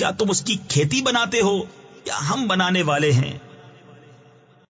کیا تم اس کی کھیتی بناتے ہو یا ہم بنانے والے ہیں؟